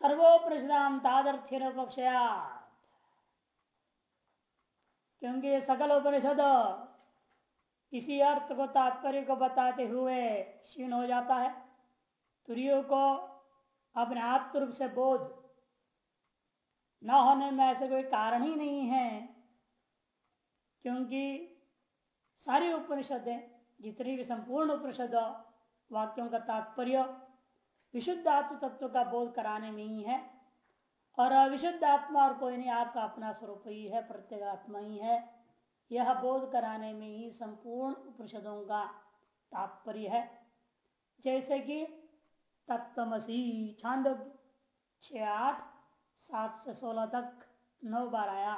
सर्वोपनिषदाम तादर्थ्य क्योंकि सकल उपनिषद इसी अर्थ को तात्पर्य को बताते हुए क्षीण हो जाता है। तुरियो को अपने आत्म से बोध न होने में ऐसे कोई कारण ही नहीं है, क्योंकि सारी उपनिषदें, जितनी भी संपूर्ण उपनिषद, वाक्यों का तात्पर्य विशुद्ध आत्म तत्व का बोध कराने में ही है। और अविशुद्ध आत्मा और कोई नहीं, आपका अपना स्वरूप ही है, प्रत्येक आत्मा ही है। यह बोध कराने में ही संपूर्ण उपनिषदों का तात्पर्य है। जैसे कि तत्वसी छांद छ आठ, सात से सोलह तक, नौ बार आया।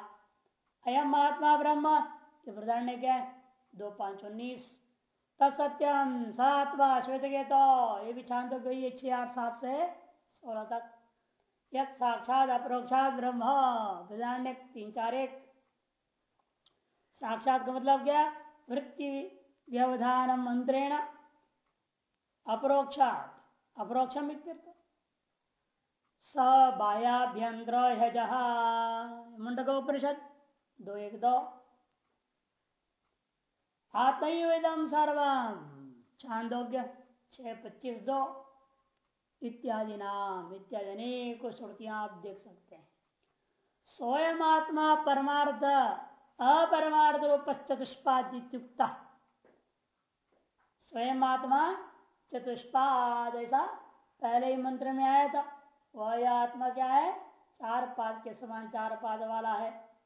अयम महात्मा ब्रह्म प्रधान ने क्या है? दो पाँच उन्नीस। तत्सत्यम सातवा श्वेत के तो ये भी छांद गई छह आठ सात से सोलह तक। यद साक्षात अप्रोक्षात ब्रह्म प्रधान तीन चार एक। साक्षात का मतलब क्या? वृत्ति व्यवधान मंत्रेण अपरोक्षात। अपरोक्षम स बायाभ्यंतर मुंडक उपनिषद, दो एक दो। आत्मवेदम सर्वम छांदोग्य पच्चीस, दो, इत्यादि नाम, इत्यादि अनेक श्रुतियाँ आप देख सकते हैं। स्वयं आत्मा परमार्थ, अपरमार्थ रूप चतुष्पाद स्वयं आत्मा चतुष्पाद, ऐसा पहले ही मंत्र में आया था। वह आत्मा क्या है? चार पाद के समान चार पाद वाला है।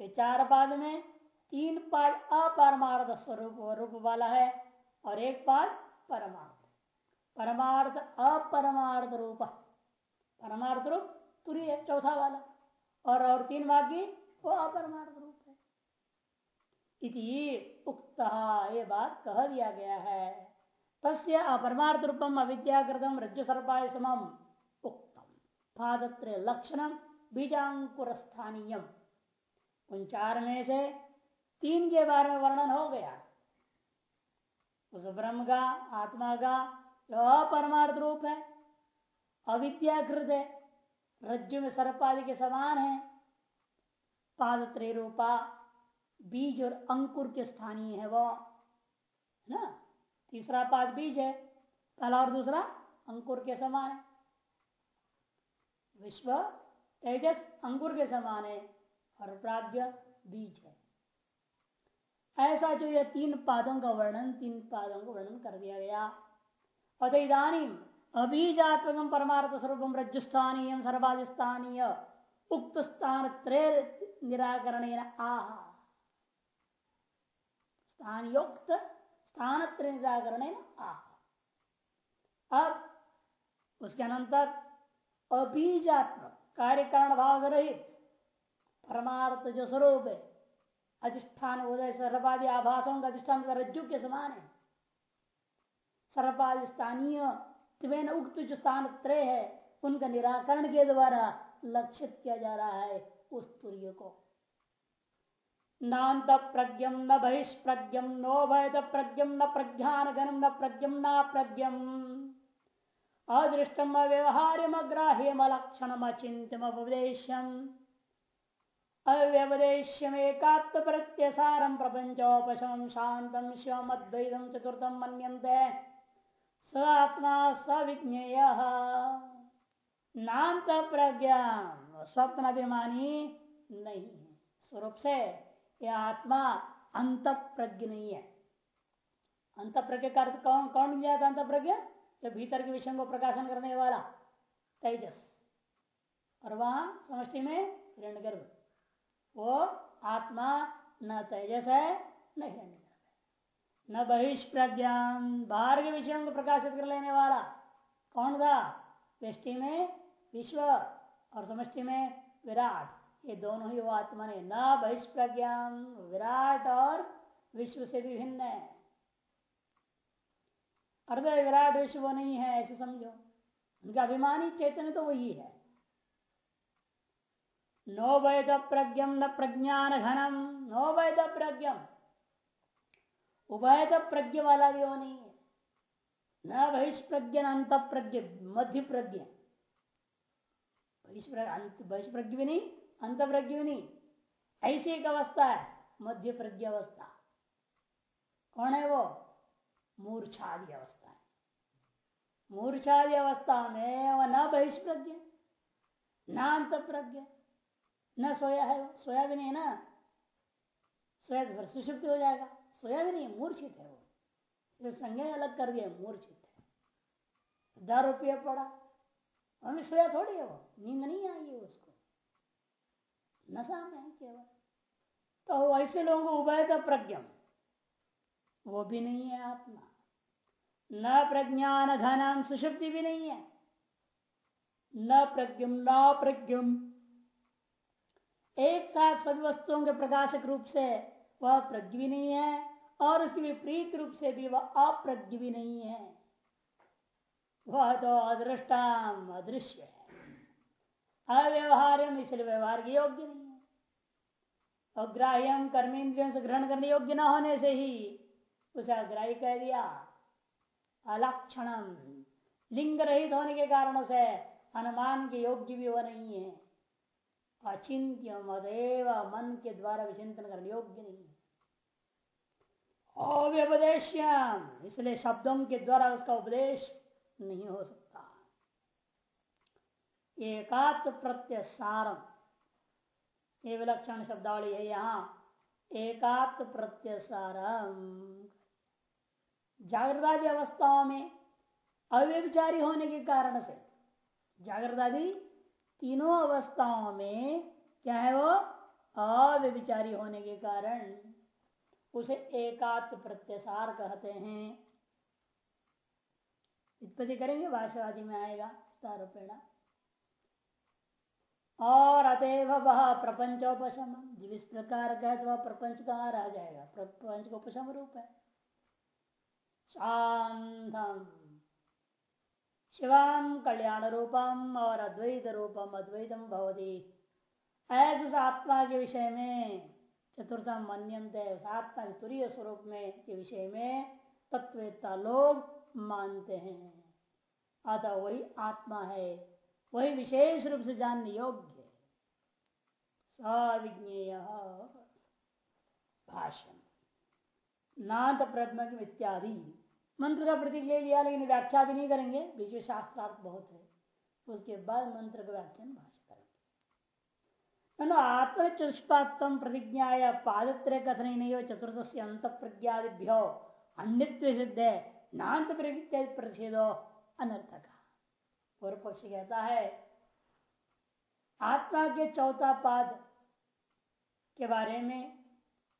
ये चार पाद में तीन पाद अपरमार्थ स्वरूप, रूप वाला है और एक पाद परमार्थ परमार्थ अपरमार्थ रूप। परमार्थ रूप तुरी है, चौथा वाला। और और तीन बाकी वो अपरमार्थ रूप है। इति उक्त ये बात कह दिया गया है। तस्य अपरमार्थ रूपम, अविद्याकृतम रज्जु सर्पाय समम, उक्तम। पादत्र लक्षणम बीजांकुर स्थानीय उन चार में से तीन के बारे में वर्णन हो गया। उस ब्रह्म का, आत्मा का जो अपरमार्थ रूप है। अविद्याकृत है। रज्जु में सर्पादि के समान है। पाद रूपा बीज और अंकुर के स्थानीय है वो। ना? तीसरा पाद बीज है। पहला और दूसरा अंकुर के समान है। विश्व तेजस अंकुर के समान है और प्राग्ञ बीज है। ऐसा जो ये तीन पादों का वर्णन, तीन पादों का वर्णन कर दिया गया। अत इधानी अबीजात्मक परमार्थ स्वरूप रज्जुस्थानीय सर्वाधिस्थानीय उक्त स्थान त्रय निराकरण आह। स्थानयुक्त स्थान त्रय निराकरण आह। अब उसके अनंतर अबीजात्मक कार्य कारण भाव रहित परमार्थ जो स्वरूप है अधिष्ठान उदय सर्वपादी आभासों का अधिष्ठान रज्जु के समान है। सर्वपादी स्थानीय उक्त जो स्थान त्रय है, उनका निराकरण के द्वारा लक्षित किया जा रहा है उस तुर्य को। नान्त प्रज्ञम न बहिष्प्रज्ञम नो वैद प्रज्ञम न प्रज्ञान गणम न प्रज्ञम न प्रज्ञम अदृष्टम व्यवहार्यम अग्राह्यम लक्षणम अचिंतम उपदेश्यम अव्यवदेश्यमेकात्म प्रत्यसारम प्रपंचोपशम शांतम शिवम अद्वैतम चतुर्थम मनते स आत्मा सविज्ञेय नाम का प्रज्ञा स्वप्न अभिमानी नहीं। है स्वरूप से यह आत्मा अंत प्रज्ञ नहीं है अंत प्रज्ञ का अर्थ कौन कौन लिया था अंत प्रज्ञ जो भीतर के विषय को प्रकाशन करने वाला, तेजस। और वहाँ समष्टि में हिरण्यगर्भ। वो आत्मा न तेजस है, न हिरण्य न बहिष्प्रज्ञान, बाहर के विषयों को प्रकाशित कर लेने वाला। कौन था? व्यष्टि में विश्व और समष्टि में विराट। ये दोनों ही वो आत्मा ने न बहिष्प्रज्ञान, विराट और विश्व से भी भिन्न है। अर्ध विराट विश्व वो नहीं है, ऐसे समझो। उनका अभिमानी चैतन्य तो वही है। नो वैद प्रज्ञम न प्रज्ञान घनम नो वैद प्रज्ञम उभयत प्रज्ञ वाला भी वो नहीं है न बहिष्प्रज्ञ अंत प्रज्ञ मध्य प्रज्ञ बहिष्प्रज्ञ भी नहीं अंत प्रज्ञ भी नहीं ऐसी एक अवस्था है मध्य प्रज्ञ अवस्था कौन है वो मूर्छादि अवस्था है मूर्छादि अवस्था में वह न बहिष्प्रज्ञ न अंत प्रज्ञ न सोया है, सोया भी नहीं है ना? सोया तो सुषुप्त हो जाएगा। सोया भी नहीं, मूर्छित है वो। संज्ञा अलग कर दिया मूर्छित है। दारू पिया पड़ा। हमें सोया थोड़ी है वो, नींद नहीं आई है उसको। नशा में है केवल तो ऐसे लोगों को उभय का प्रज्ञम। वो भी नहीं है आत्मा। न प्रज्ञान घनाम सुषुप्ति भी नहीं है। न प्रज्ञम न प्रज्ञम। एक साथ सभी वस्तुओं के प्रकाशक रूप से वह प्रज्ञ नहीं है, और उसके विपरीत रूप से भी वह अप्रज्ञ नहीं है। वह तो अदृष्टाम, अदृश्य है। अव्यवहार्यम, इसलिए व्यवहार के योग्य नहीं है। अग्राह्यम, कर्मेंद्रियों से ग्रहण करने योग्य न होने से ही उसे अग्राही कह दिया। अलक्षणम लिंग रहित होने के कारण से अनुमान के योग्य भी वह नहीं है। अचिंत्य मदेव मन के द्वारा विचिंतन करने योग्य नहीं है। इसलिए शब्दों के द्वारा उसका उपदेश नहीं हो सकता। एकात्म प्रत्यय सारम। ये विलक्षण शब्दावली है यहाँ। एकात्म प्रत्यय सारम। जागृतादि अवस्थाओं में अव्यविचारी होने के कारण से। जागृतादि तीनों अवस्थाओं में क्या है वो? अव्यविचारी होने के कारण उसे एकात्म प्रत्यसार कहते हैं। उत्पत्ति करेंगे भाषावादी में आएगा रूपेण और अतएव वह प्रपंचोपशम जिस प्रकार का तो वह प्रपंच कहाँ रह जाएगा? प्रपंच को उपशम रूप है। शांतम। शिवाम कल्याण रूपम और अद्वैत रूपम अद्वैतम भवती। ऐसे आत्मा के विषय में चतुर्थम मन्यंत आत्मा के तुरीय स्वरूप में के विषय में तत्वता लोग मानते हैं। अतः वही आत्मा है, वही विशेष रूप से जानने योग्य सविज्ञेय भाषण नाथ प्रज्ञ इत्यादि मंत्र का प्रतीक ले लिया, लेकिन व्याख्या भी नहीं करेंगे। में शास्त्रार्थ बहुत है। उसके बाद मंत्र का व्याख्यान भाषा करेंगे। आत्म प्रतिज्ञा पादत्र कथन नहीं चतुर्थ से अंत प्रज्ञादिभ्यो अन्य सिद्ध है नान्त प्रतिषेधो अनर्थक। पूर्व पक्ष कहता है, आत्मा के चौथा पाद के बारे में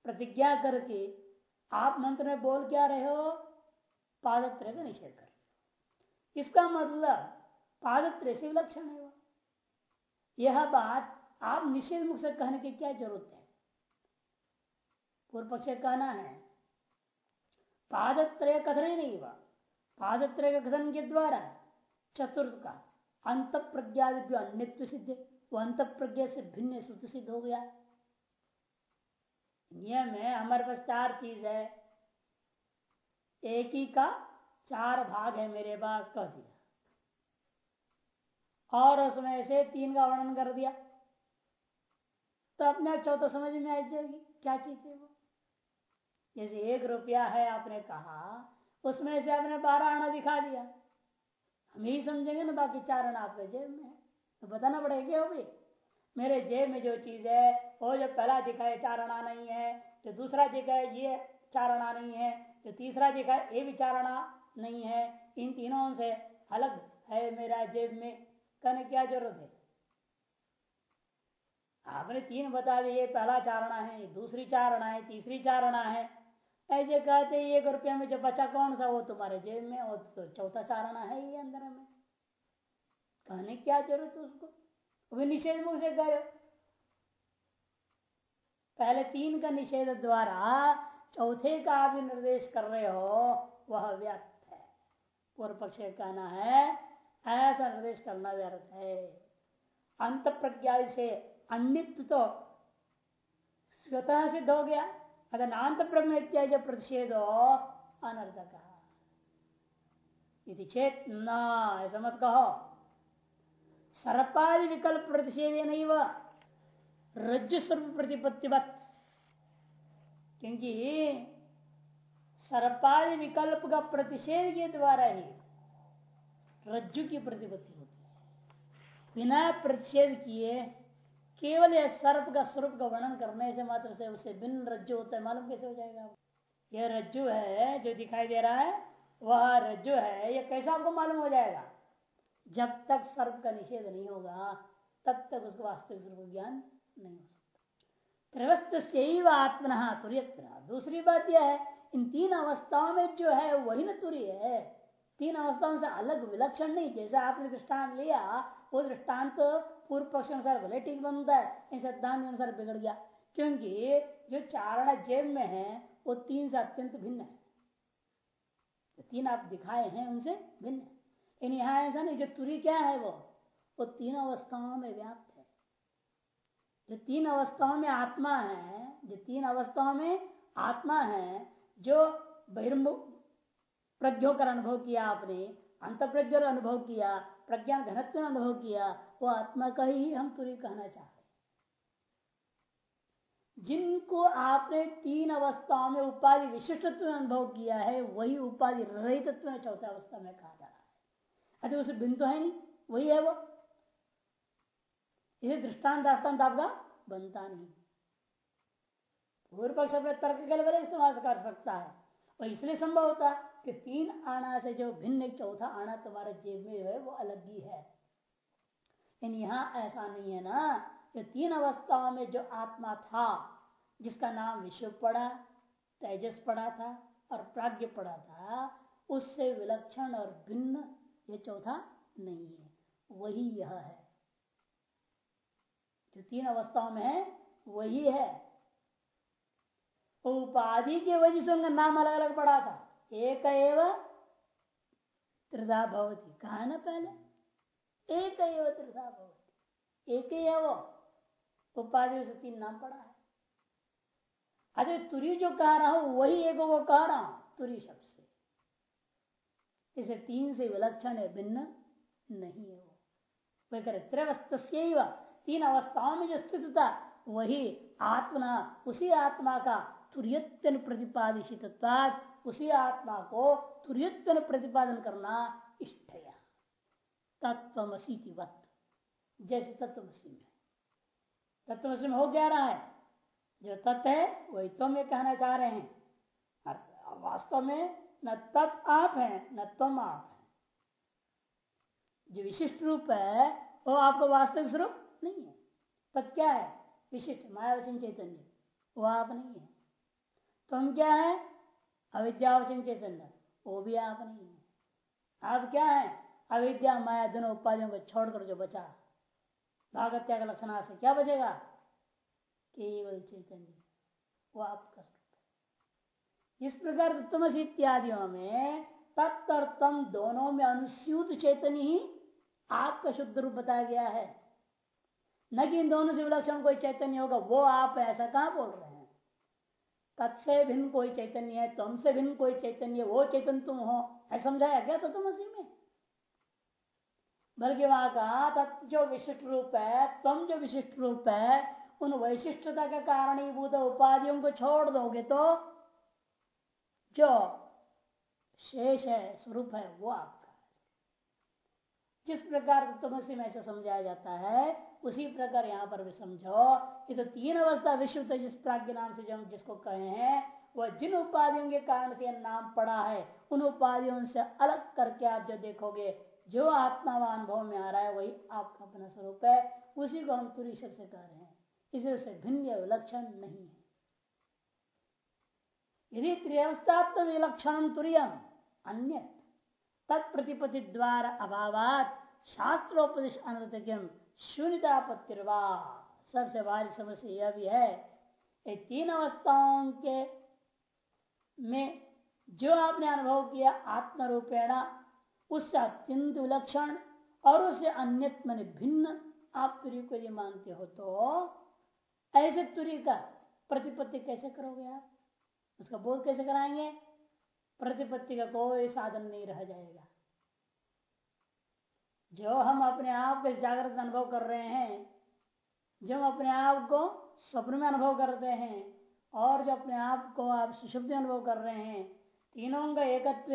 प्रतिज्ञा करके आप मंत्र में बोल क्या रहे हो? पादत्र का निषेध कर इसका मतलब पादत्र से विलक्षण है यह बात आप निषेध मुख से कहने की क्या ज़रूरत है? पूर्व पक्ष कहना है, पादत्रय कथन ही नहीं हुआ। पादत्रय के कथन के द्वारा चतुर्थ का अंत प्रज्ञा अन्य सिद्ध वो अंत प्रज्ञा से भिन्न सिद्ध हो गया। नियम है हमारे पास चार चीज़ है। एक ही का चार भाग है मेरे पास, कह दिया। और उसमें से तीन का वर्णन कर दिया। तो अपने आप चौथा समझ में आ जाएगी, क्या चीज़ है वो? जैसे एक रुपया है, आपने कहा, उसमें से आपने बारह आना दिखा दिया। हम ही समझेंगे ना, बाकी चार आना आपके जेब में है। तो बताना पड़ेगा क्या भी मेरे जेब में जो चीज़ है, वो जो पहला दिखा है, चार आना नहीं है, जो दूसरा दिखा है, ये चार आना नहीं है। जो तीसरा दिखा है ये विचारणा नहीं है, इन तीनों से अलग है मेरा जेब में। कहने क्या ज़रूरत है? आपने तीन बता दिए, पहला चारणा है, दूसरी चारणा है, तीसरी चारणा है। ऐसे कहते एक रुपया में जो बचा कौन सा? वो तुम्हारे जेब में वो तो चौथा चारणा है ही अंदर में। कहने क्या ज़रूरत उसको? भी निषेध मुख से करो पहले तीन का निषेध द्वारा चौथे का भी निर्देश कर रहे हो, वह व्यर्थ है। पूर्व पक्ष कहना है, ऐसा निर्देश करना व्यर्थ है। अंत प्रज्ञा से अन्यत्व तो स्वतः सिद्ध हो गया। अगर नान्त ब्रह्म इत्यादि प्रतिषेधो अनर्थक चेत न, ऐसा मत कहो। सर्पादि विकल्प प्रतिषेध नहीं वह रज्जु स्वरूप प्रतिपत्तिवत। क्योंकि सर्पादि विकल्प का प्रतिषेध के द्वारा ही रज्जु की प्रतिपत्ति होती है। बिना प्रतिषेध किए, केवल यह सर्प का स्वरूप का वर्णन करने से मात्र से उसे भिन्न रज्जु होता है, मालूम कैसे हो जाएगा यह रज्जु है, जो दिखाई दे रहा है, वह रज्जु है, यह कैसा आपको मालूम हो जाएगा? जब तक सर्प का निषेध नहीं होगा, तब तक उसका वास्तविक स्वरूप ज्ञान नहीं हो से आत्मना तुर्यत्र। दूसरी बात यह है, इन तीन अवस्थाओं में जो है, वही न तुरी है। तीन अवस्थाओं से अलग विलक्षण नहीं। जैसे आपने दृष्टांत लिया, वो दृष्टांत पूर्व पक्ष अनुसार भले ठीक बनता है इन सिद्धांत के अनुसार बिगड़ गया। क्योंकि जो चारण जेब में है, वो तीन से अत्यंत भिन्न है। जो तीन आप दिखाए हैं, उनसे भिन्न है। इन यहाँ ऐसा नहीं, जो तुरी क्या है वो? वो तीन अवस्थाओं में व्याप्त जो तीन अवस्थाओं में आत्मा है, जो तीन अवस्थाओं में आत्मा है, जो बहिर्मुख प्रज्ञों का अनुभव किया आपने अंत प्रज्ञ अनुभव किया, प्रज्ञा घनत्व अनुभव किया, वो आत्मा का ही हम तुरी कहना चाहते जिनको आपने तीन अवस्थाओं में उपाधि विशिष्टत्व अनुभव किया है, वही उपाधि रहितत्व चौथा अवस्था में कहा जा रहा है। अच्छा उसे बिंदु है नहीं, वही है वो। इसे दृष्टांत दृष्टांत आपका बनता नहीं। पूर्व पक्ष अपने तर्क के लिए इस्तेमाल कर सकता है और इसलिए संभव होता है कि तीन आना से जो भिन्न चौथा आना तुम्हारे जेब में है, वो अलग ही है। लेकिन यहाँ ऐसा नहीं है ना कि तीन अवस्थाओं में जो आत्मा था, जिसका नाम विश्व पड़ा, तेजस पड़ा था और प्राग्ञ पड़ा था, उससे विलक्षण और भिन्न ये चौथा नहीं है। वही यह है। जो तीन अवस्थाओं में है, वही है। उपाधि के वजह से उनका नाम अलग अलग पड़ा था। एक एवं त्रिधा भवती। कहा ना पहले? एक एवं त्रिधा भवती। एक ही है वो। उपाधि से तीन नाम पड़ा है। अरे तुरी जो कह रहा हूँ, वही एक वो कह रहा हूँ, तुरी शब्द से। इसे तीन से विलक्षण है, भिन्न नहीं है वो। वह करे त्रिवस्थ तीन अवस्थाओं में जो स्थित था, वही आत्मा, उसी आत्मा का तुरयत्न प्रतिपादित उसी आत्मा को तुरयत्न प्रतिपादन करना इष्टया। तत्वसी की वत जैसे तत्वसी में तत्वसी में हो क्या रहा है? जो तत्व है, वही तो में कहना चाह रहे हैं। वास्तव में न तत् आप है, न तुम आप है। जो विशिष्ट रूप है, वो आपका वास्तविक स्वरूप नहीं है। तत् क्या है? विशिष्ट, मायावचन चैतन्य। वो आप नहीं है। तुम क्या है? अविद्यावचन चैतन्य। वो भी आप नहीं है। आप क्या है? अविद्या, माया दोनों उपाधियों को छोड़कर जो बचा। भागत्या का लक्षण से क्या बचेगा? केवल चैतन्य। वो आपका स्वरूप इस प्रकार तमस इत्यादियों में तत्व और तम दोनों में अनुसूत चैतन्य ही आपका शुद्ध रूप बताया गया है। न कि इन दोनों से विलक्षण कोई चैतन्य होगा, वो आप ऐसा कहा बोल रहे हैं? तत्से भिन्न कोई चैतन्य है तुमसे भिन्न कोई चैतन्य वो चैतन्य तुम हो। ऐसा समझाया गया तो तुम उसी में? बल्कि वहाँ का तत्व जो विशिष्ट रूप है, तुम जो विशिष्ट रूप है, उन वैशिष्टता के कारण ही कारणीभूत उपाधियों को छोड़ दोगे तो जो शेष है, स्वरूप है, वो आपका जिस प्रकार तमसी में ऐसे समझाया जाता है उसी प्रकार यहाँ पर भी समझो ये तो तीन अवस्था विश्व जिस प्राग्ञ नाम से जो हम जिसको कहे हैं, वह जिन उपाधियों के कारण से नाम पड़ा है, उन उपाधियों से अलग करके आप जो देखोगे, जो आत्मा अनुभव में आ रहा है, वही आपका अपना स्वरूप है। उसी को हम तुरी शब्द से कह रहे हैं। इसे भिन्न विलक्षण नहीं है। यदि त्रिअवस्थात्म विलक्षण तुरियम अन्य तत्प्रतिपति द्वारा अभावात शास्त्रोपदेश अनर्थक्यम शून्यतापत्तिर्वा। सबसे भारी समस्या यह भी है ये तीन अवस्थाओं के में जो आपने अनुभव किया आत्म रूपेण उससे अत्यंत विलक्षण और उससे अन्य भिन्न, आप तुरी को यदि मानते हो तो ऐसे तुरी का प्रतिपत्ति कैसे करोगे आप? उसका बोध कैसे कराएँगे? प्रतिपत्ति का कोई साधन नहीं रह जाएगा। जो हम अपने आप को जागृत अनुभव कर रहे हैं जब अपने आप को स्वप्न में अनुभव करते हैं, और जो अपने आप को आप सुशुद्ध अनुभव कर रहे हैं, तीनों का एकत्व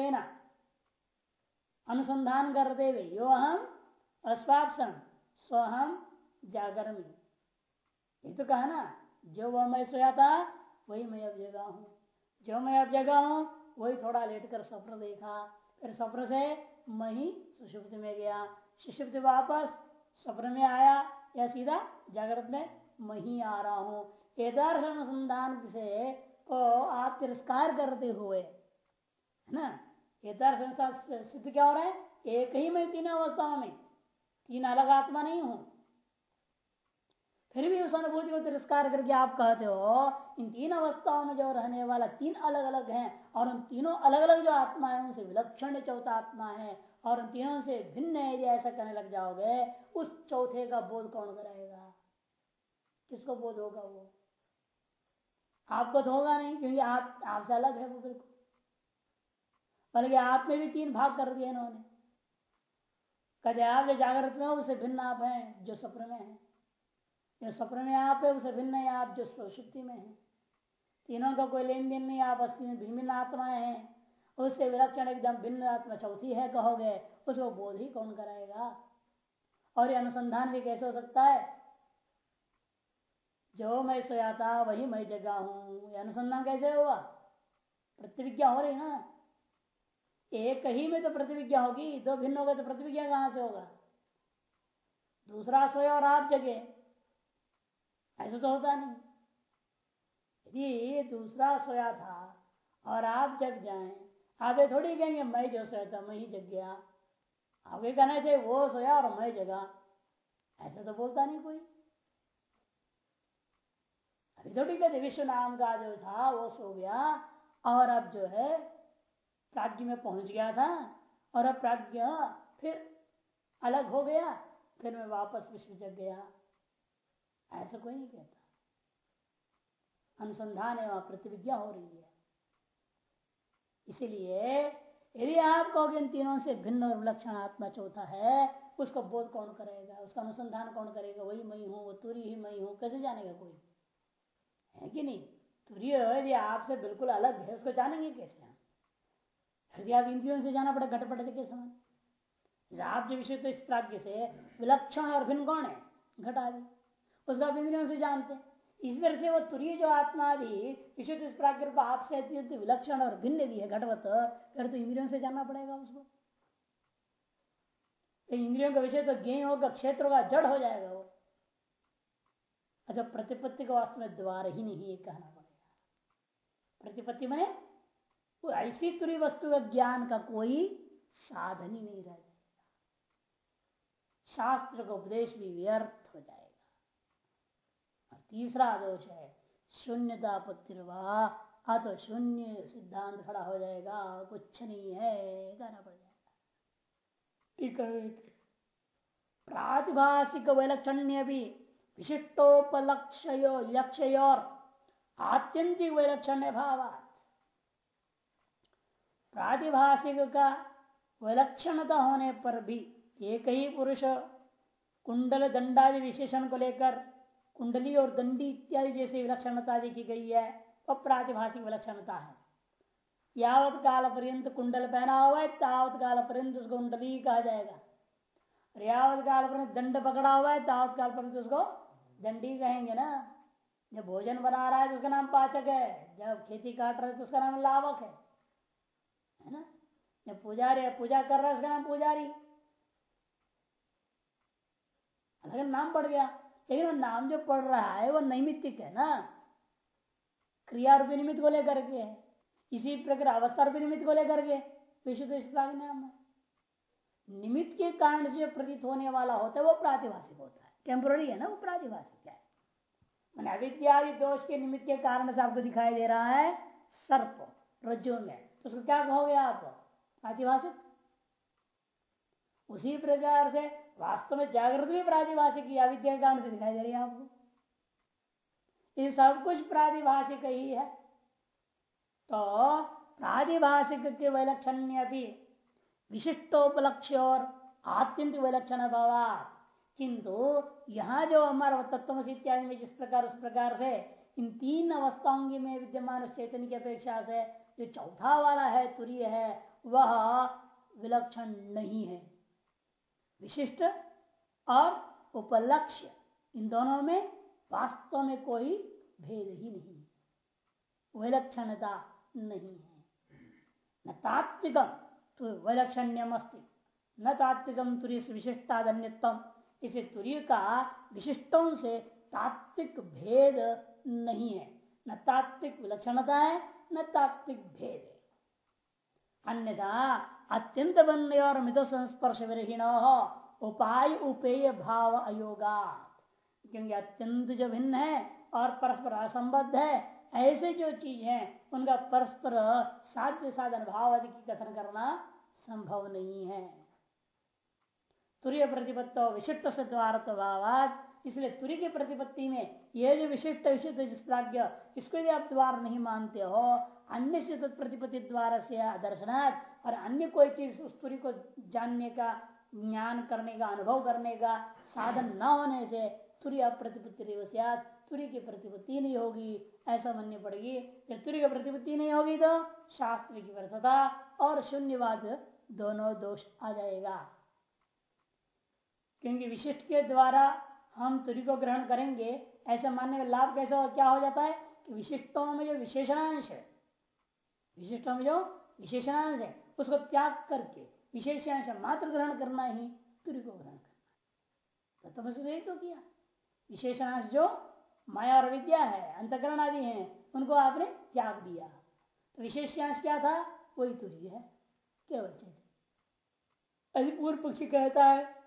अनुसंधान करते हुए यो हम अस्वापसन स्वहम जागरण ये तो कहा ना, जो वह मैं सोया था, वही मैं अब जगा हूँ। जो मैं अब जगा हूँ, वही थोड़ा लेट कर स्वप्न देखा, फिर स्वप्न से मैं ही सुषुप्त में गया। सुषुप्त वापस स्वप्न में आया, या सीधा जागृत में मैं ही आ रहा हूँ। यदार्थ अनुसंधान से को आप तिरस्कार करते हुए, है ना? अनुसार सिद्ध क्या हो रहा है? एक ही मैं तीन अवस्थाओं में, तीन अलग आत्मा नहीं हूँ। फिर भी उस अनुभूति को तिरस्कार करके आप कहते हो, इन तीन अवस्थाओं में जो रहने वाला तीन अलग अलग हैं, और उन तीनों अलग अलग जो आत्मा है, उनसे विलक्षण चौथा आत्मा है और तीनों से भिन्न है, यदि ऐसा करने लग जाओगे, उस चौथे का बोध कौन कराएगा? किसको बोध होगा वो? आपको तो होगा नहीं, क्योंकि आप, आपसे अलग है वो बिल्कुल। बल्कि आप में भी तीन भाग कर दिए इन्होंने। कदे आप जो जागृत में हो उसे भिन्न आप हैं, जो स्वप्न में है। जो स्वप्न में आप है उसे भिन्न है आप, जो सुषुप्ति में है। तीनों का कोई लेन देन नहीं, आप अस्थि में भिन्न आत्माएँ हैं। उससे विलक्षण एकदम भिन्न आत्मा चौथी है कहोगे, उसको बोध ही कौन कराएगा? और ये अनुसंधान भी कैसे हो सकता है? जो मैं सोया था वही मैं जगा हूँ। अनुसंधान कैसे हुआ? प्रतिविज्ञा हो रही ना? एक ही में तो प्रतिविज्ञा होगी, दो भिन्न होगा तो प्रतिविज्ञा कहाँ से होगा? दूसरा सोया और आप जगे। ऐसा तो होता नहीं। यदि दूसरा सोया था और आप जग जाएँ ये थोड़ी कहेंगे, मैं जो सोया था, मैं ही जग गया। आगे कहना चाहिए, वो सोया और मैं जगा। ऐसा तो बोलता नहीं कोई। अभी थोड़ी कहते विश्व नाम का जो था, वो सो गया और अब जो है प्राज्ञ में पहुँच गया था और अब प्राज्ञ फिर अलग हो गया, फिर मैं वापस विश्व जग गया। ऐसा कोई नहीं कहता। अनुसंधान वहाँ प्रतिविज्ञा हो रही है। इसीलिए यदि आप कहोगे इन तीनों से भिन्न और विलक्षण आत्मा चौथा है, उसका बोध कौन करेगा? उसका अनुसंधान कौन करेगा? वही मई हूँ, वो तुरी ही मई हूँ, कैसे जानेगा कोई? है कि नहीं? तुरी यदि आपसे बिल्कुल अलग है, उसको जानेंगे कैसे हृदय इंद्रियों से जाना पड़े घटपट के समान आप जो विषय तो इस प्राग्ञ से विलक्षण और भिन्न कौन है? घट आदि। उसको आप इंद्रियों से जानते हैं। इस तरह से वो तुरीय जो आत्मा भी विशुद्ध को आपसे विलक्षण और भिन्न भी है, घटवत। फिर तो इंद्रियों से जानना पड़ेगा उसको। तो इंद्रियों का विषय तो ज्ञ होगा, क्षेत्र का जड़ हो जाएगा वो। अच्छा प्रतिपत्ति का वास्तव में द्वार ही नहीं है कहना पड़ेगा। प्रतिपत्ति में वो ऐसी तुरी वस्तु का ज्ञान का कोई साधन ही नहीं रह जाएगा। शास्त्र का उपदेश भी व्यर्थ हो जाएगा। तीसरा दोष है शून्यता पत्तिर्वा तो शून्य सिद्धांत खड़ा हो जाएगा, कुछ नहीं है, कहना पड़ जाएगा। प्रातिभाषिक वैलक्षण्य भी विशिष्टोपलक्ष्य लक्ष्य और आत्यंतिक वैलक्षण्य भाव प्रातिभाषिक का विलक्षणता होने पर भी एक ही पुरुष कुंडल दंडादि विशेषण को लेकर कुंडली और दंडी इत्यादि जैसी विलक्षणता देखी गई है वह प्रातिभाषिक विलक्षणता है। यावत काल पर्यंत कुंडल पहना हुआ है, तावत काल पर्यंत उसको कुंडली कहा जाएगा। यावत काल पर्यंत दंड पकड़ा हुआ है, तावत काल पर्यंत उसको दंडी कहेंगे ना। जब भोजन बना रहा है तो उसका नाम पाचक है, जब खेती काट रहा है तो उसका नाम लावक है है ना? जब पुजारी है, पूजा कर रहा है, उसका नाम पुजारी। अगर नाम पड़ गया। लेकिन वो नाम जो पढ़ रहा है, वो नैमित्तिक है ना? क्रिया रूपी निमित्त को लेकर के इसी प्रकार अवस्था रूपी निमित्त को लेकर के विशुद्ध नाम है। निमित्त के कारण से प्रतीत होने वाला होता है, वो प्रातिभाषिक होता है। टेम्पोररी है ना, वो प्रातिभाषिक है। मैंने अविद्यादि दोष के निमित्त के कारण से आपको दिखाई दे रहा है, सर्प, रज्जु में। तो उसको क्या कहोगे आप? प्रातिभाषिक। उसी प्रकार से वास्तव में जागृत भी प्रादिभाषिक अविद्या के कारण से दिखाई दे रही है आपको। ये सब कुछ प्रादिभाषिक ही है। तो प्रातिभाषिक के वैलक्षण्य भी विशिष्टोपलक्ष्य और आत्यंत विलक्षण भावा किंतु यहाँ जो हमारा तत्व इत्यादि में जिस प्रकार, उस प्रकार से इन तीन अवस्थाओं में विद्यमान चैतन्य की अपेक्षा से जो चौथा वाला है, तुरीय है, वह विलक्षण नहीं है। विशिष्ट और उपलक्ष्य। इन दोनों में वास्तव में कोई भेद ही नहीं। विलक्षणता नहीं है। न तात्विकम तो विलक्षण्यम अस्ति। न तात्विकम तुरी विशिष्टाधन्यतम इसे तुरीय का विशिष्टों से तात्विक भेद नहीं है। न तात्विक विलक्षणता है, न तात्विक भेद है। अन्यथा अत्यंत बंद और मित संस्पर्श विरहीण उपाय उपेय भाव अयोगा क्योंकि अत्यंत जो भिन्न है और परस्पर असंबद्ध है, ऐसे जो चीज़ है, उनका परस्पर साध्य साधन भाव आदि की कथन करना संभव नहीं है। तुरीय प्रतिपत्त विशिष्ट से द्वार इसलिए तुरी की प्रतिपत्ति में यह जो विशिष्ट विशिष्ट जिस प्राग्ञ, इसको यदि आप द्वार नहीं मानते हो अन्य से प्रतिपत्ति द्वारा से दर्शनार्थ और अन्य कोई चीज़ उस तुरी को जानने का, ज्ञान करने का, अनुभव करने का साधन न होने से तुरी अप्रतिपत्ति तुरी की प्रतिपत्ति नहीं होगी, ऐसा माननी पड़ेगी। जब तुरी की प्रतिपत्ति नहीं होगी तो शास्त्र की व्यर्थता और शून्यवाद दोनों दोष आ जाएगा। क्योंकि विशिष्ट के द्वारा हम तुरी को ग्रहण करेंगे, ऐसा मानने का लाभ कैसा क्या हो जाता है कि विशिष्टों में जो विशेषणांश है विशिष्टों में जो विशेषणांश है उसको त्याग करके, विशेषांश मात्र ग्रहण करना ही, तुरी को ग्रहण करना तत्व यही तो किया। विशेषणांश जो माया और विद्या है, अंतकरण आदि है, उनको आपने त्याग दिया। तो विशेषांश क्या था? वही तुरी है, केवल चैतन्य। अभी पूर्व पक्षी कहता है,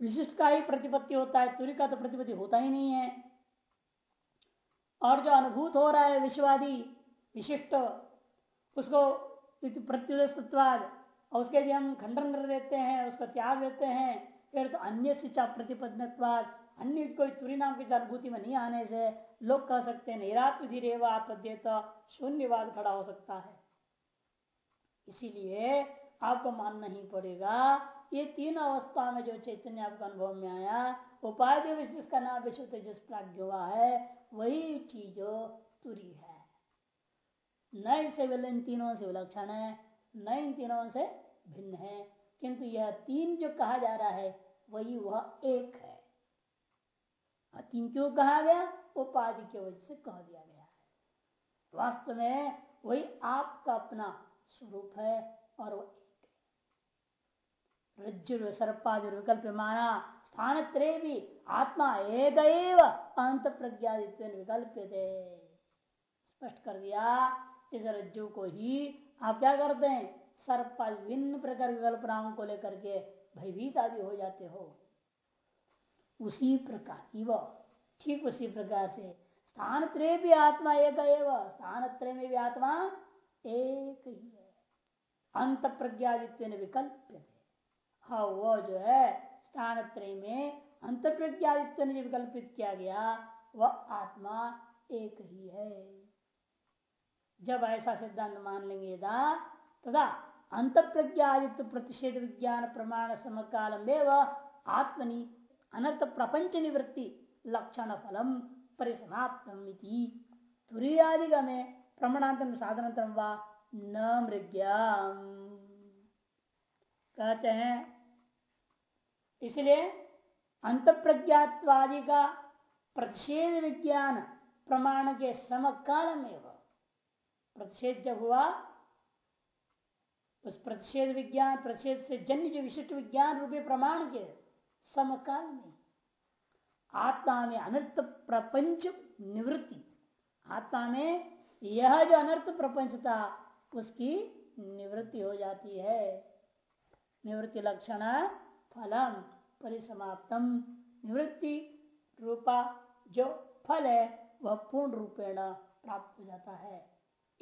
विशिष्ट का ही प्रतिपत्ति होता है, तुरी का तो प्रतिपत्ति होता ही नहीं है। और जो अनुभूत हो रहा है विश्वादी, विशिष्ट, उसको प्रत्युदस्तवाद और उसके यदि हम खंडन कर देते हैं, उसको त्याग देते हैं, फिर तो अन्य शिक्षा प्रतिपदवाद अन्य कोई तुरी नाम की अनुभूति में नहीं आने से लोग कह सकते हैं निरात्म धीरे तो शून्यवाद खड़ा हो सकता है। इसीलिए आपको मानना ही पड़ेगा, ये तीन अवस्था में जो चैतन्य आपका अनुभव में आया उपाय विशेष का नाम विश्व तेजस प्राग्ञ हुआ है वही चीज़ तुरी है। न इसे इन तीनों से विलक्षण है, न इन तीनों से भिन्न है। किंतु यह तीन जो कहा जा रहा है, वही वह एक है। तीन क्यों कहा गया? उपाधि की वजह से कह दिया गया है। वास्तव में वही आपका अपना स्वरूप है और वह एक है। रज्जु सर्पादि विकल्प माना स्थान भी आत्मा एक अंत प्रज्ञादित्व विकल्प स्पष्ट कर दिया, इस रज्जु को ही आप क्या करते हैं? सर्प विभिन्न प्रकार की कल्पनाओं को लेकर के भयभीत आदि हो जाते हो। उसी प्रकार, इव, ठीक उसी प्रकार से स्थान त्रय भी आत्मा एक स्थान त्रय में भी आत्मा एक ही है। अंत प्रज्ञादित्व विकल्प हाँ वो जो है स्थान त्रय में अंत प्रज्ञादित्व ने विकल्पित किया गया। वह आत्मा एक ही है। जब ऐसा सिद्धांत मान लेंगे तदा अंत प्रज्ञादित्व प्रतिषेध विज्ञान प्रमाण समकाल में आत्मनि अनर्थ प्रपंच निवृत्ति लक्षण फलम परिसमाप्तम तुरीयादिगम प्रमाणांतर साधनतम व न मृग्याम। कहते हैं इसलिए अंत प्रज्ञात्वादि का प्रतिषेध विज्ञान प्रमाण के समकाल में प्रतिषेध जब हुआ, उस प्रतिषेध विज्ञान, प्रतिषेध से जन्य जो विशिष्ट विज्ञान रूपी प्रमाण के समकाल में आत्मा में अनर्थ प्रपंच निवृत्ति। आत्मा में यह जो अनर्थ प्रपंच था, उसकी निवृत्ति हो जाती है। निवृत्ति लक्षण फलम परिसमाप्तम। निवृत्ति रूपा जो फल है, वह पूर्ण रूपेण प्राप्त हो जाता है।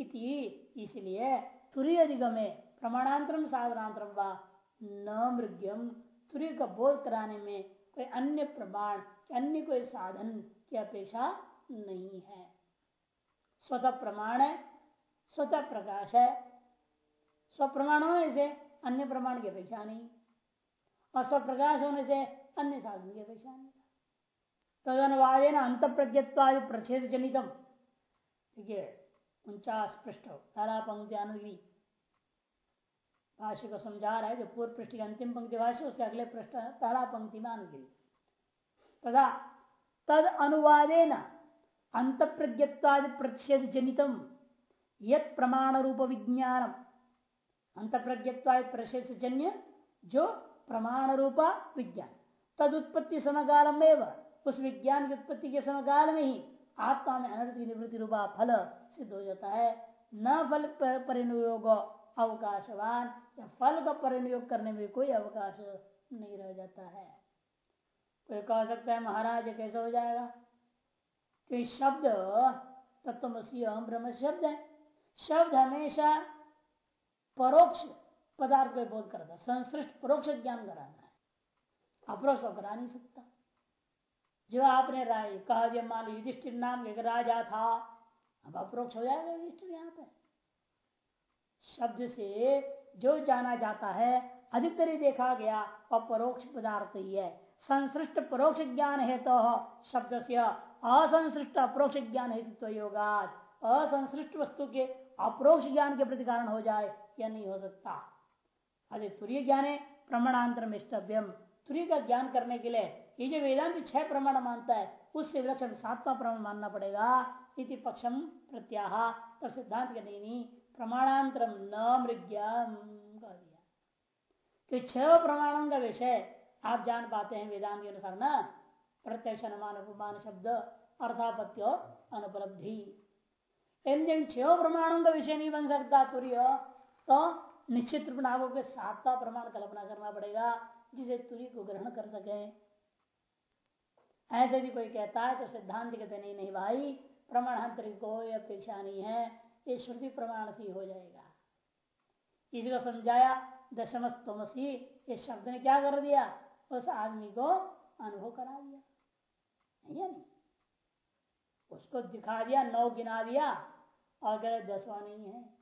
इति इसलिए तुरीय अधिगमे प्रमाणांतरम साधनांतरम व न मृग्यम। तुरीय का बोध कराने में कोई अन्य प्रमाण, अन्य कोई साधन की अपेक्षा नहीं है। स्वतः प्रमाण है, स्वतः प्रकाश है। स्वप्रमाण होने से अन्य प्रमाण की अपेक्षा नहीं। और स्व प्रकाश होने से अन्य साधन की अपेक्षा नहीं तद अनुवाद है ना अंत प्रज्ञत्वादि प्रच्छेद जनितम ठीक है। उनचास पृष्ठ पहला पंक्ति भाष्य को समझा रहा है जो पूर्व पृष्ठ की अंतिम पंक्ति भाष्य उससे अगले पृष्ठ पहला पंक्ति में आनंदी तथा तद अनुवादे न अंत प्रज्ञत्वादि प्रतिषेध जनितम यत प्रमाण रूप विज्ञानम अंत प्रज्ञत्वादि प्रतिषेध जन्य जो प्रमाण रूपा विज्ञान। तद उत्पत्ति समकाल में उस विज्ञान की उत्पत्ति के समकाल में ही आत्मा में अनर्थ की निवृत्ति रूपा फल सिद्ध हो जाता है। न फल परिनुयोग अवकाशवान, या फल का परिनियोग करने में कोई अवकाश नहीं रह जाता है। कोई कह सकता है, महाराज कैसे हो जाएगा? कि शब्द तत्वसी अहम ब्रह्म शब्द है। शब्द हमेशा परोक्ष पदार्थ को बोध करता है संश्रिष्ट परोक्ष ज्ञान कराना है। अप्रोक्ष करा नहीं सकता। जो आपने राय कहा दिया मान लो युधिष्ठिर नाम एक राजा था, अब अप्रोक्ष हो जाएगा युधिष्ठिर यहाँ पे। शब्द से जो जाना जाता है, अधिकतर ही देखा गया और परोक्ष पदार्थ ही है। संश्रिष्ट परोक्ष ज्ञान है तो शब्द से असंश्रिष्ट अप्रोक्ष ज्ञान हेतु योगा असंश्रिष्ट वस्तु के अप्रोक्ष ज्ञान के प्रति कारण हो जाए या नहीं हो सकता। अरे तुरीय ज्ञान है प्रमाणांतर मिष्टव्यम तुरीय का ज्ञान करने के लिए ये जो वेदांत छह प्रमाण मानता है, उससे विलक्षण सातवा प्रमाण मानना पड़ेगा। इति पक्षम प्रत्याह। तब सिद्धांत के नहीं प्रमाणांतरम न मृग्यम कह कि छह प्रमाणों का विषय आप जान पाते हैं वेदांत के अनुसार न? प्रत्यक्ष अनुमान, उपमान, शब्द, अर्थापत्य और अनुपलब्धि। इन छह प्रमाणों का विषय नहीं बन सकता तुरीय। तो निश्चित रूप आपको के सातवा प्रमाण कल्पना करना पड़ेगा, जिसे तुरी को ग्रहण कर सके। ऐसे भी कोई कहता है तो सिद्धांत कहते नहीं नहीं भाई प्रमाणांतर कोई अपेक्षा नहीं है, ये श्रुति प्रमाण से हो जाएगा। इसी को समझाया, दशमस्तमसी, ये शब्द ने क्या कर दिया? उस आदमी को अनुभव करा दिया। उसको दिखा दिया, नौ गिना दिया, और दसवा नहीं है।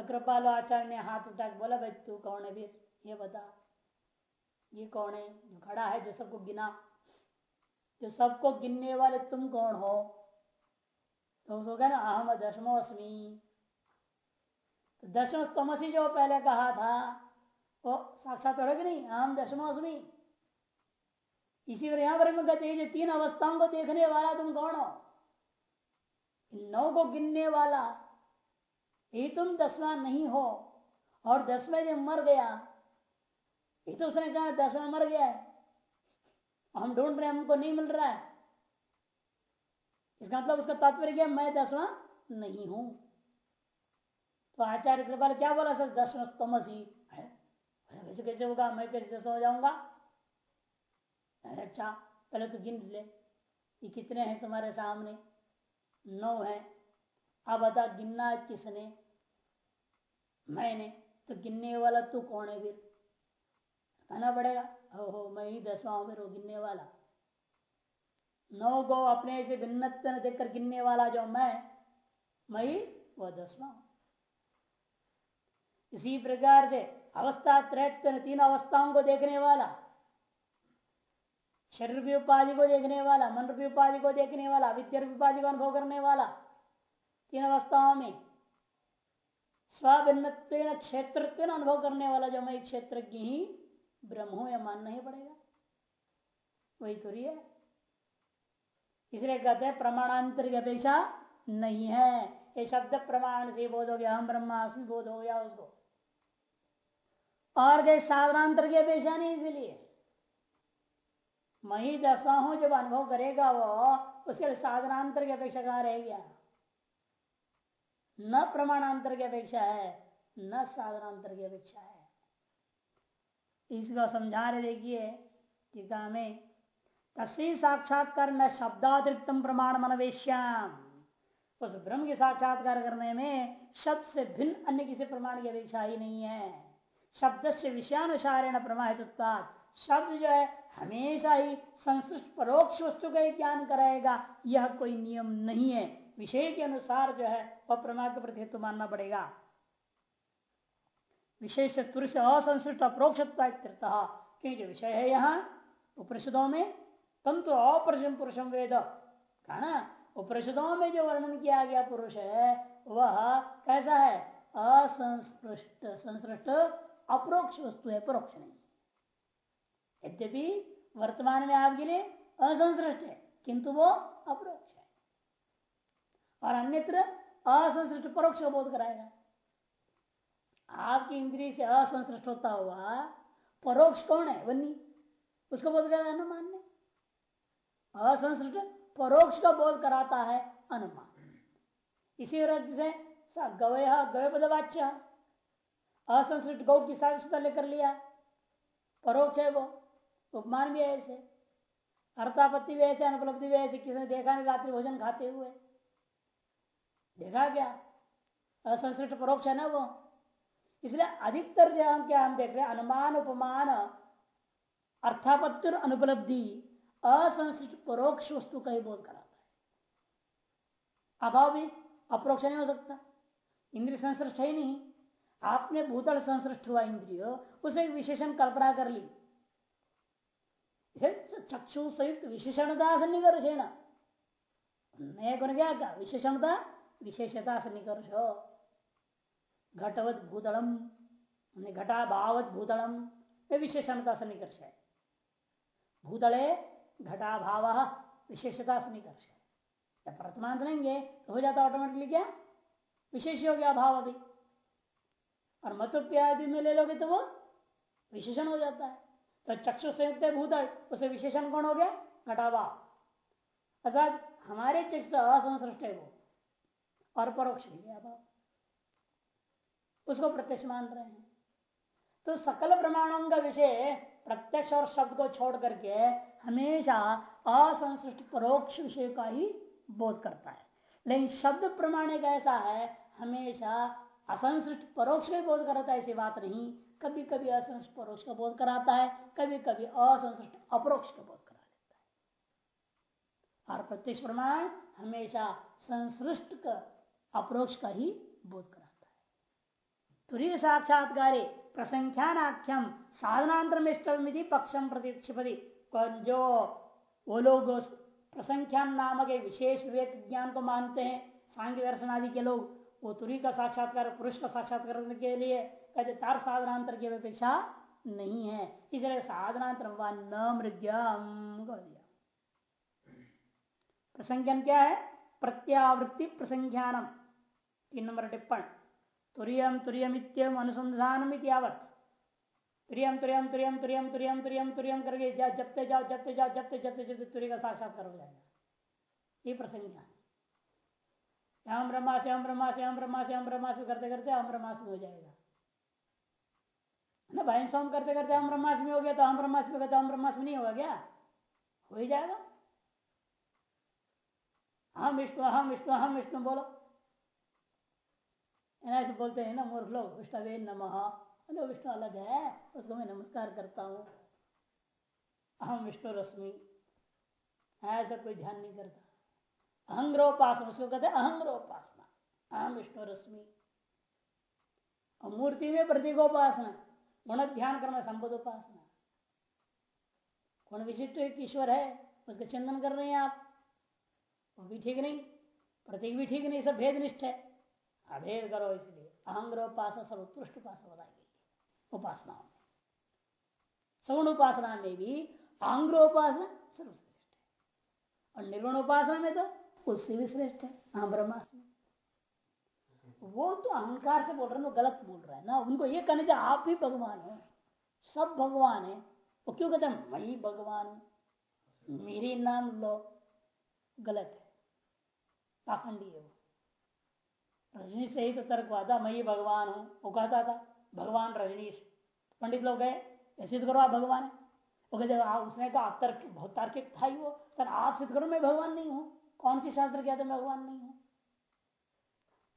तो कृपालु आचार्य ने हाथ उठा बोला, भाई तू कौन है फिर ये बता। ये कौन है जो खड़ा है, जो सबको गिना? जो सबको गिनने वाले तुम कौन हो? तो उसको कहना अहम दशमोस्मी तो दशम तमसी जो पहले कहा था, वो साक्षात हो कि नहीं? अहम दशमोस्मी इसी पर यहाँ पर कहते जो तीन अवस्थाओं को देखने वाला तुम कौन हो? नौ को गिनने वाला ये तुम दसवा नहीं हो, और दसवें दिन मर गया। ये तो उसने कहा, दसवां मर गया है। हम ढूंढ रहे हैं, हमको नहीं मिल रहा है। इसका मतलब उसका तात्पर्य क्या, मैं दसवां नहीं हूँ। तो आचार्य कृपा क्या बोला, सर? दसवा तमसी है। वैसे कैसे होगा, मैं कैसे दस हो जाऊँगा अच्छा पहले तो गिन ले। ये कितने हैं तुम्हारे सामने? नौ है। अब बता गिनना किसने? मैंने। तो गिनने वाला तू कौन है फिर? कहना पड़ेगा। हो हो मैं ही दसवा हूँ मेरे गिनने वाला। नौ को अपने से भिन्न देखकर गिनने वाला जो मैं मैं ही वह दसवा इसी प्रकार से अवस्था त्रैत्व तीन अवस्थाओं को देखने वाला, शरीर रूपी उपाधि को देखने वाला, मन रूपी उपाधि को देखने वाला, विद्या उपाधि को अनुभव करने वाला तीन अवस्थाओं में। स्वभिन्न क्षेत्र अनुभव करने वाला जो मैं क्षेत्र की ही ब्रह्म हो या मानना ही पड़ेगा। वही तो है। इसलिए कहते हैं प्रमाणांतर की अपेक्षा नहीं है। ये शब्द प्रमाण से बोध हो गया, हम ब्रह्मास्मि बोध हो गया उसको। और गए साधनांतर की अपेक्षा नहीं इसलिए। मही दसवा हूँ जब अनुभव करेगा वो, उसके साधनांतर की अपेक्षा कहा रह गया? न प्रमाणांतर की अपेक्षा है, न साधनांतर की अपेक्षा है। इसको समझा रहे देखिए टीका में तस्वीर साक्षात्कार न शब्दातिरिक्त प्रमाण मनवेश्याम उस ब्रह्म के साक्षात्कार करने में शब्द से भिन्न अन्य किसी प्रमाण की अपेक्षा ही नहीं है। शब्द से विषयानुसारेण प्रमाणित शब्द जो है, हमेशा ही संश्लिष्ट परोक्ष वस्तु का ज्ञान कराएगा, यह कोई नियम नहीं है। विषय के अनुसार जो है, वह प्रमाण के प्रति हेतु मानना पड़ेगा। विशेष पुरुष असंश्लिष्ट अप्रोक्ष जो विषय है यहाँ, उपनिषदों में, तम तो अपरिशम पुरुषम वेद। कहा ना? उपनिषदों में जो वर्णन किया गया पुरुष है, वह कैसा है? असंस्पृष्ट संस्पृष्ट अप्रोक्ष वस्तु है, परोक्ष नहीं। यद्यपि वर्तमान में आपके लिए असंश्रिष्ट है, किंतु वो अप्रोक्ष। और अन्यत्र असंश्रिष्ट परोक्ष का बोध कराएगा। आपकी इंद्रिय से असंश्रिष्ट होता हुआ परोक्ष कौन है? वन्नी। उसको बोध कराएगा अनुमान ने। असंश्रिष्ट परोक्ष का बोध कराता है अनुमान इसी रज से गवय गवय पदवाच्य असंश्रिष्ट गौ की सादृशता लेकर लिया। परोक्ष है वो। उपमान भी है ऐसे। अर्थापत्ति भी ऐसे, अनुपलब्धि भी ऐसे। किसी ने देखा नहीं, रात्रि भोजन खाते हुए। देखा क्या? असंश्रिष्ट परोक्ष है ना वो। इसलिए अधिकतर जो हम क्या हम देख रहे हैं, अनुमान, उपमान अर्थापत्ति अनुपलब्धि असंश्रिष्ट परोक्ष वस्तु का ही बोध कराता है। अभाव भी अप्रोक्ष नहीं हो सकता। इंद्रिय संश्रिष्ट है नहीं। आपने भूतल संश्रिष्ट हुआ इंद्रिय, उसे विशेषण कल्पना कर ली। चक्षु संयुक्त विशेषणता सन्निकर्षेण गुण क्या क्या विशेषणता विशेषता सन्निकर्ष घटवत भूतलम घटा भावत भूतलम विशेषणता सन्निकर्ष है भूतले घटा भाव विशेषता सन्निकर्ष है जब प्रथमांत लेंगे तो हो जाता ऑटोमेटिकली क्या? विशेष हो गया भाव अभी और मतुप्यादि में ले लोगे तो वो विशेषण हो जाता है। तो चक्षु संयुक्त भूतल, उसे विशेषण कौन हो गया? घटावा अर्थात हमारे चक्षु असंसृष्ट है वो। और परोक्ष भी उसको प्रत्यक्ष मान रहे हैं। तो सकल प्रमाणों का विषय प्रत्यक्ष और शब्द को छोड़ करके हमेशा असंसृष्ट परोक्ष विषय का ही बोध करता है। लेकिन शब्द प्रमाण एक ऐसा है, हमेशा असंसृष्ट परोक्ष में बोध कराता है, ऐसी बात नहीं। कभी कभी असंसृष्ट परोक्ष का बोध कराता है कभी कभी असंसृष्ट अप्रोक्ष का बोध करा देता है। और प्रत्यक्ष प्रमाण हमेशा का अप्रोक्ष का ही बोध कराता है। तुरीय साक्षात्कार प्रसंख्यानाख्यम साधनांतरमिष्टि पक्षम प्रतिक्षिपति। जो वो लोग प्रसंख्यान नामक विशेष विवेक ज्ञान को मानते हैं। सांख्य दर्शन आदि के लोग, वो तुरी का साक्षात्कार, पुरुष का साक्षात्कार करने के लिए कहते तार साधनांतर की अपेक्षा नहीं है। इसलिए साधनांतर व न मृग्यम दिया। प्रसंख्यान क्या है? प्रत्यावृत्ति प्रसंख्यानम। तीन नंबर टिप्पण तुरियम तुरियम इत्यम अनुसंधान यावत तुरियम तुरियम तुरियम तुरियम तुरियम तुरियम तुरियम करके जपते जाओ जपते जाओ जपते जपते जपते तुरी का साक्षात्कार हो जाएगा ये प्रसंख्यान हम ब्रह्मास हम ब्रह्मास हम ब्रह्मास हम ब्रह्मास करते करते हम ब्रह्मास में हो जाएगा ना भाई सोम करते करते हम ब्रह्मास में हो गया तो हम ब्रह्मास में तो हम ब्रह्मास में नहीं होगा क्या हो ही जाएगा हम विष्णु हम विष्णु हम विष्णु बोलो ऐसे बोलते हैं ना मूर्ख लोग विष्णवे नमः। हेलो विष्णु अलग है, उसको मैं नमस्कार करता हूँ। अहम विष्णु रश्मि ऐसा कोई ध्यान नहीं करता। अहंग्रोपासना, उसको कहते हैं अहंग्रोपासना। अहम विष्णु रश्मि और मूर्ति में प्रतीकोपासना, गुण ध्यान करना संबुद्ध उपासना गुण विशिष्ट ईश्वर है, उसका चिंतन कर रहे हैं आप। वो भी ठीक नहीं, प्रतीक भी ठीक नहीं, सब भेद निष्ठ है। अभेद करो इसलिए अहंग्रोपासना सर्वोत्कृष्ट उपासना बताई गई उपासनाओं में सगुण उपासना में भी अहंग्रोपासना सर्वश्रेष्ठ। है और निर्गुण उपासना में तो उससे भी श्रेष्ठ है हाँ ब्रह्मास्म। वो तो अहंकार से बोल रहे हैं गलत बोल रहा है। ना, उनको ये कहने चाहिए आप भी भगवान हो। सब भगवान है। वो क्यों कहते हैं? मैं भगवान, मेरी नाम लो। गलत है। पाखंडी है वो। रजनी से ही तो तर्क हुआ था मैं ही भगवान हूँ। वो कहता था, भगवान रजनीश पंडित लोग गए तो करो आप भगवान है। वो कहते उसने कहा, आप तर्क, बहुत तार्किक था ही वो। सर, आप सिद्ध करो, मैं भगवान नहीं हूँ। कौन सी शास्त्र कहते मैं भगवान नहीं हूँ?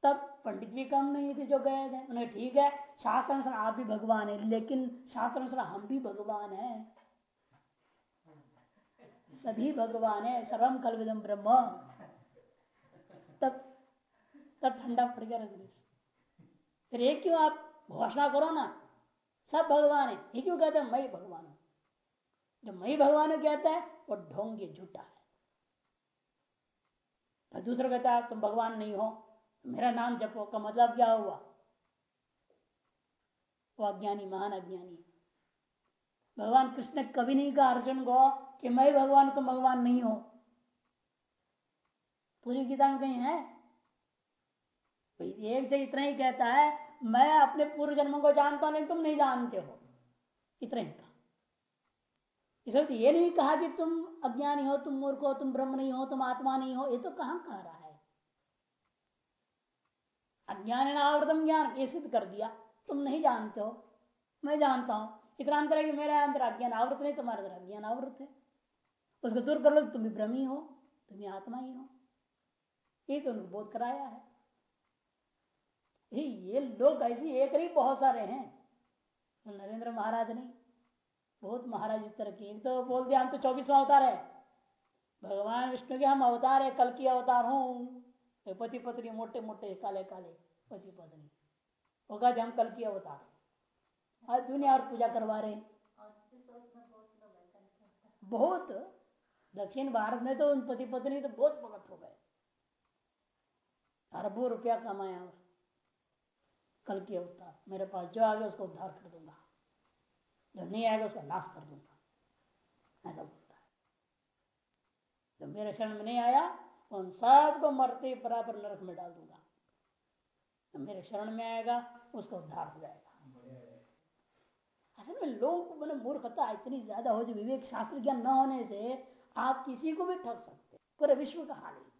तब पंडित भी कम नहीं थे जो गए थे। उन्हें ठीक है शास्त्र अनुसार आप भी भगवान है, लेकिन शास्त्र अनुसार हम भी भगवान है। सभी भगवान है सर्वम कल ब्रह्म। तब तब ठंडा पड़ गया रजनीश फिर एक क्यों आप घोषणा करो ना? सब भगवान है। ये क्यों कहते हैं, मैं भगवान हूँ? जो मैं भगवान कहता है, वो ढोंगे झूठा है। तो दूसरा कहता है, तुम भगवान नहीं हो, मेरा नाम जपो। का मतलब क्या हुआ? वो अज्ञानी, महान अज्ञानी। भगवान कृष्ण ने कभी नहीं कहा अर्जुन को कि मैं भगवान तुम भगवान नहीं हो। पूरी गीता में कहीं है एक से इतना ही कहता है, मैं अपने पूर्व जन्मों को जानता नहीं तुम नहीं जानते हो। इतना ही कहा। इसलिए तो ये नहीं कहा कि तुम अज्ञानी हो, तुम मूर्ख हो, तुम ब्रह्म नहीं हो, तुम आत्मा नहीं हो, ये तो कहाँ कह रहा है? अज्ञान आवृतम ज्ञान, ये सिद्ध कर दिया। तुम नहीं जानते हो। मैं जानता हूँ। इतना अंतर है कि मेरा अंदर अज्ञान आवृत नहीं, तुम्हारे अंदर अज्ञान आवृत है। उसको दूर कर लो तुम भी ब्रह्मी हो, तुम ही आत्मा ही हो। ये तो उनको बोध कराया है। ये लोग ऐसे एक नहीं, बहुत सारे हैं। तो नरेंद्र महाराज ने बहुत महाराज इस तरह की। एक तो बोल दिया, हम तो चौबीसवा अवतार है। भगवान, विष्णु के हम अवतार है, कल की अवतार हूँ। पति पत्नी मोटे मोटे काले काले पति पत्नी होगा हम कल की अवतार आज दुनिया और पूजा करवा रहे बहुत। दक्षिण भारत में तो उन पति पत्नी तो बहुत भगत हो गए। अरबों रुपया कमाया कल की अवतार मेरे पास जो आ गया, उसको उद्धार कर दूँगा। जो नहीं आएगा, उसका नाश कर दूँगा। ऐसा बोलता है। जब मेरे शरण में नहीं आया उन सबको मरते बराबर नरक में डाल दूँगा। जब मेरे शरण में आएगा, उसका उद्धार हो जाएगा। असल में लोग मैंने मूर्खता इतनी ज़्यादा हो, जो विवेक शास्त्र ज्ञान न होने से आप किसी को भी ठग सकते पूरे विश्व का हाल ही।